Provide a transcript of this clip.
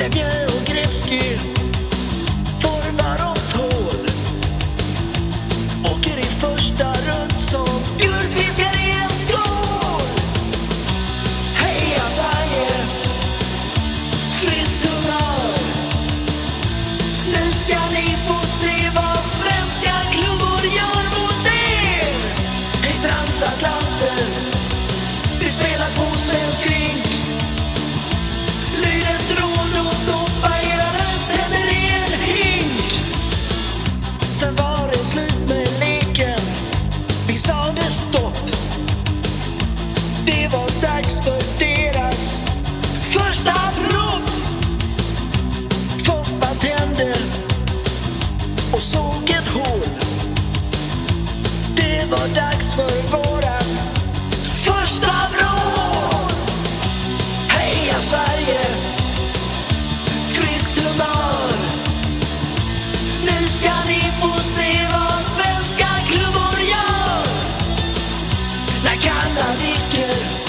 Сидел грецкий. första rum Foppa tänder. Och såg ett hål Det var dags för vårat första vrål. Heja Sverige! Friskt humör. Nu ska ni få se vad svenska klubbor gör. När kalla viker